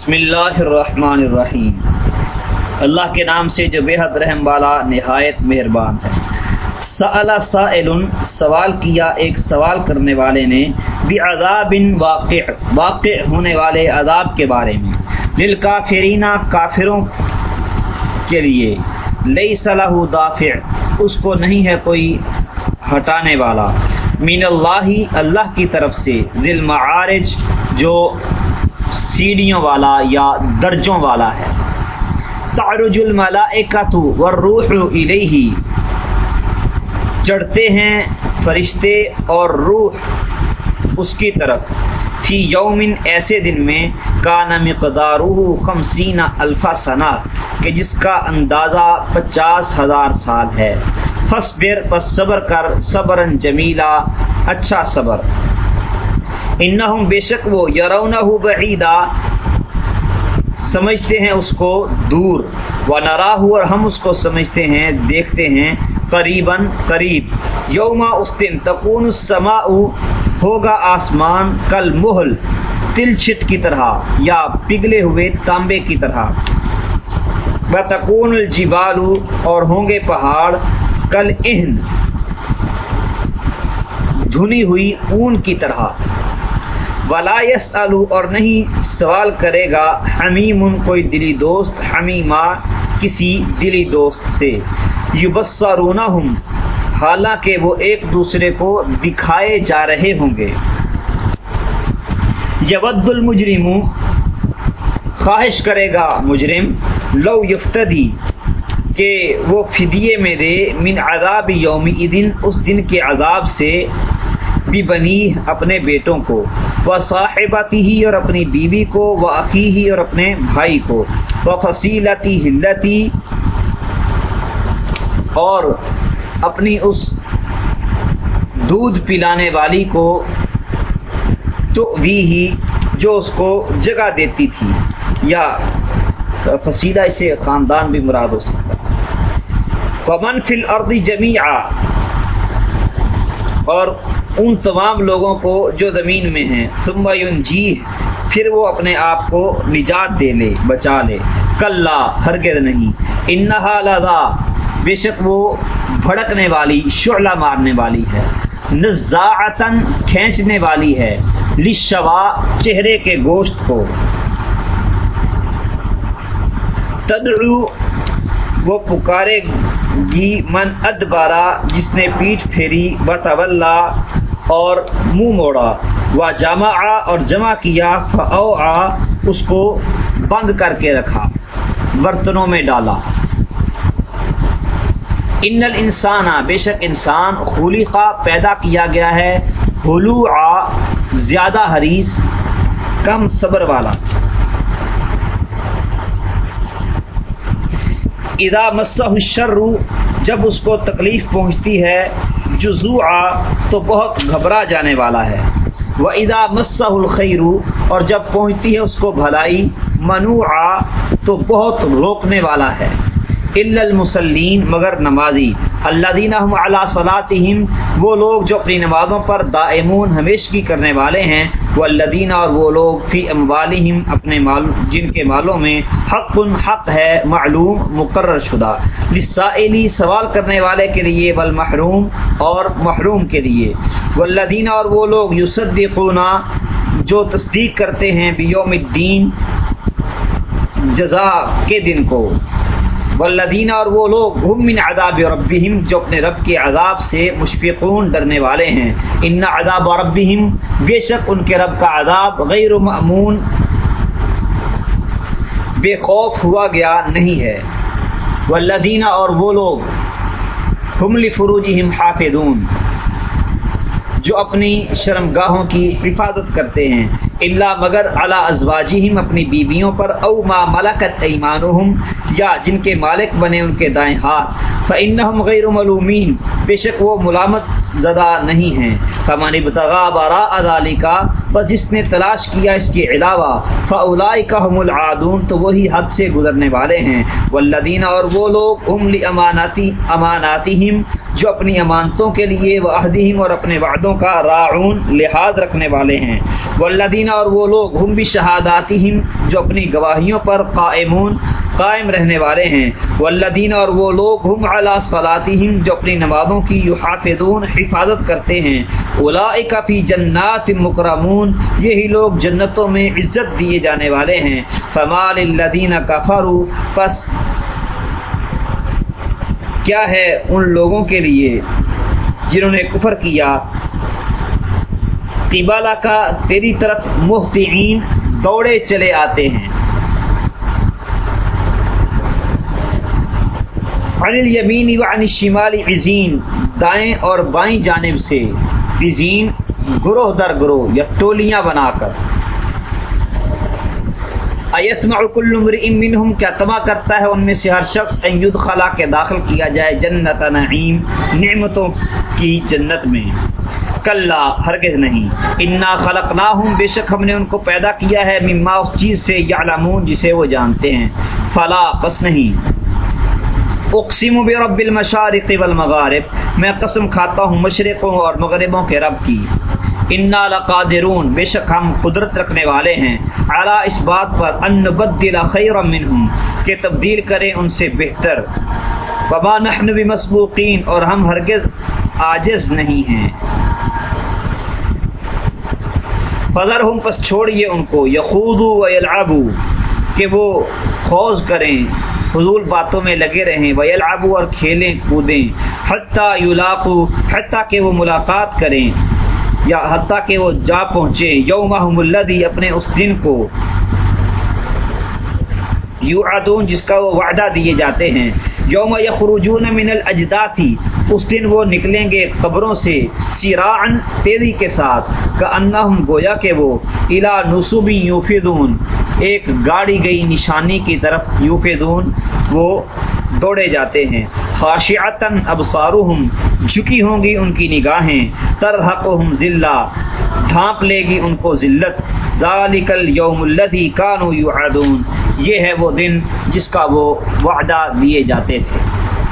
بسم اللہ الرحمن الرحیم۔ اللہ کے نام سے جو بے حد رحم والا نہایت مہربان ہے۔ سأل سائل سوال کیا ایک سوال کرنے والے نے بھی عذاب واقع واقع ہونے والے عذاب کے بارے میں۔ للکافرینہ کافروں کے لیے لئی صلاح دافع، اس کو نہیں ہے کوئی ہٹانے والا۔ مین اللہ اللہ کی طرف سے ذیل معارج جو سیڑھیوں والا یا درجوں والا ہے۔ تعرج الملائکۃ والروح الیہ۔ چڑھتے ہیں فرشتے اور روح اس کی طرف۔ فی یومن ایسے دن میں کانا مقدارہ خمسین الفا ثنا کہ جس کا اندازہ پچاس ہزار سال ہے۔ فصبر پس صبر کر صبرن جمیلا اچھا صبر۔ انہم بے شک وہ یرونہ بعیدا، سمجھتے ہیں اس کو دور۔ و نراہ اور ہم اس کو سمجھتے ہیں، دیکھتے ہیں، قریباً قریب۔ یوما اس دن تکون السماء، ہوگا آسمان کل محل تل چھٹ کی طرح، یا پگھلے ہوئے تانبے کی طرح۔ بتکون الجبال، اور ہوں گے پہاڑ کل اہن دھنی ہوئی اون کی طرح۔ ولا یس اور نہیں سوال کرے گا حمیم کوئی دلی دوست، حمیمہ کسی دلی دوست سے۔ یبصرونہ ہوں حالانکہ وہ ایک دوسرے کو دکھائے جا رہے ہوں گے۔ یود المجرم، خواہش کرے گا مجرم، لو یفتدی، کہ وہ فدیے میں دے، من عذاب یوم دن اس دن کے عذاب سے بھی بنی اپنے بیٹوں کو، وہ صاحباتی ہی اور اپنی بیوی کو، وہ عقی ہی اور اپنے بھائی کو۔ وہ فصیلتی ہلتی اور اپنی اس دودھ پلانے والی کو تو بھی ہی جو اس کو جگہ دیتی تھی۔ یا فصیلہ اسے خاندان بھی مراد ہو سکتا۔ پمن فل اردی جمی اور ان تمام لوگوں کو جو زمین میں ہیں، ثم جی پھر وہ اپنے آپ کو نجات دے لے، بچا لے۔ کل ہرگز نہیں۔ انہا لذا، بے شک وہ بھڑکنے والی، شعلہ مارنے والی ہے۔ نزاعتن کھینچنے والی ہے۔ لشوا چہرے کے گوشت کو۔ تدعو، وہ پکارے گی من ادبارا جس نے پیٹھ پھیری بطولہ اور منہ موڑا وہ جمع اور جمع کیا فو اس کو بند کر کے رکھا، برتنوں میں ڈالا۔ ان الانسان، بے شک انسان خلیقہ پیدا کیا گیا ہے حلو زیادہ حریص، کم صبر والا۔ ادا مسح الشر، جب اس کو تکلیف پہنچتی ہے جزو تو بہت گھبرا جانے والا ہے۔ وہ ادا مسح الخیر اور جب پہنچتی ہے اس کو بھلائی منوع تو بہت روکنے والا ہے۔ المسلین مگر نمازی۔ اللہ دینہ اللہ صلاحم وہ لوگ جو اپنی نمازوں پر دائمون ہمیشگی کرنے والے ہیں وہ اللہ دینہ اور وہ لوگ فی اموالہم اپنے مال، جن کے مالوں میں حق حق ہے، معلوم، مقرر شدہ۔ لسائلی سوال کرنے والے کے لیے، والمحروم، اور محروم کے لیے۔ والذین اور وہ لوگ یصدقون جو تصدیق کرتے ہیں بیوم الدین جزا کے دن کو۔ والذین اور وہ لوگ ہم من عذاب ربہم جو اپنے رب کے عذاب سے مشفقون ڈرنے والے ہیں۔ ان عذاب ربہم بے شک ان کے رب کا عذاب غیر مأمون، بے خوف ہوا گیا نہیں ہے۔ والذین اور وہ لوگ ہم لفروجہم حافظون۔ جو اپنی شرمگاہوں کی حفاظت کرتے ہیں۔ اللہ مگر اعلیٰ ازواجہم، اپنی بیویوں پر، او ما ملکت ایمانہم، یا جن کے مالک بنے ان کے دائیں ہاتھ۔ فانہم غیر ملومین بے شک وہ ملامت زدہ نہیں ہیں۔ فمن ابتغى وراء ذلك بس جس نے تلاش کیا اس کے علاوہ فاولئک هم العادون، تو وہی حد سے گزرنے والے ہیں۔ والذین اور وہ لوگ ہم لاماناتی اماناتہم جو اپنی امانتوں کے لیے وہ عہدیم اور اپنے وعدوں کا راعون لحاظ رکھنے والے ہیں۔ وہ اور وہ لوگ، ہم بھی شہاداتی جو اپنی گواہیوں پر قائمون، قائم رہنے والے ہیں۔ وہ اور وہ لوگ، ہم اعلیٰ صلاطی جو اپنی نمازوں کی حافظون حفاظت کرتے ہیں۔ اولا فی جنات مکرمون، یہی لوگ جنتوں میں عزت دیے جانے والے ہیں۔ فمال الدین کفرو پس کیا ہے ان لوگوں کے لیے جنہوں نے کفر کیا؟ قبالہ کا تیری طرف مفتعین دوڑے چلے آتے ہیں۔ عن الیمین و عن الشمال عزین دائیں اور بائیں جانب سے۔ عزین گروہ در گروہ یا ٹولیاں بنا کر۔ ایتمع کل امرئ منہم کیا تما کرتا ہے ان میں سے ہر شخص؟ ان یدخلا کے داخل کیا جائے جنت نعیم، نعمتوں کی جنت میں۔ کلا، ہرگز نہیں۔ انا خلقناہم بے شک ہم نے ان کو پیدا کیا ہے مما، اس چیز سے یعلمون، جسے وہ جانتے ہیں۔ فلا پس نہیں۔ اقسم برب المشارق والمغارب، میں قسم کھاتا ہوں مشرقوں اور مغربوں کے رب کی۔ انا لقادرون۔ بے شک ہم قدرت رکھنے والے ہیں۔ اعلیٰ اس بات پر ان بدل خیر منہم کہ تبدیل کریں ان سے بہتر۔ ببا نحن بمسبوقین اور ہم ہرگز عاجز نہیں ہیں۔ فضر ہم پس چھوڑیے ان کو۔ یخودو و یلعبو کہ وہ خوض کریں۔ فضول باتوں میں لگے رہیں۔ وہ یلعبو اور کھیلیں کودیں۔ حتیٰ یلاقو حتیٰ کہ وہ ملاقات کریں۔ یا حتیٰ کہ وہ جا پہنچے یوم الدی اپنے اس دن کو یو آدون جس کا وہ وعدہ دیے جاتے ہیں، یوم یخرجون من الاجداثی اس دن وہ نکلیں گے قبروں سے سیران تیزی کے ساتھ کا انہم گویا کہ وہ الا نصوبی یوفدون ایک گاڑی گئی نشانی کی طرف یوفدون وہ دوڑے جاتے ہیں۔ خاشعتن ابصارہم، جھکی ہوں گی ان کی نگاہیں۔ ترحقہم ذلہ، ڈھانپ لے گی ان کو ذلت۔ ذالک الیوم الذی کانوا یعدون یہ ہے وہ دن جس کا وہ وعدہ دیے جاتے تھے۔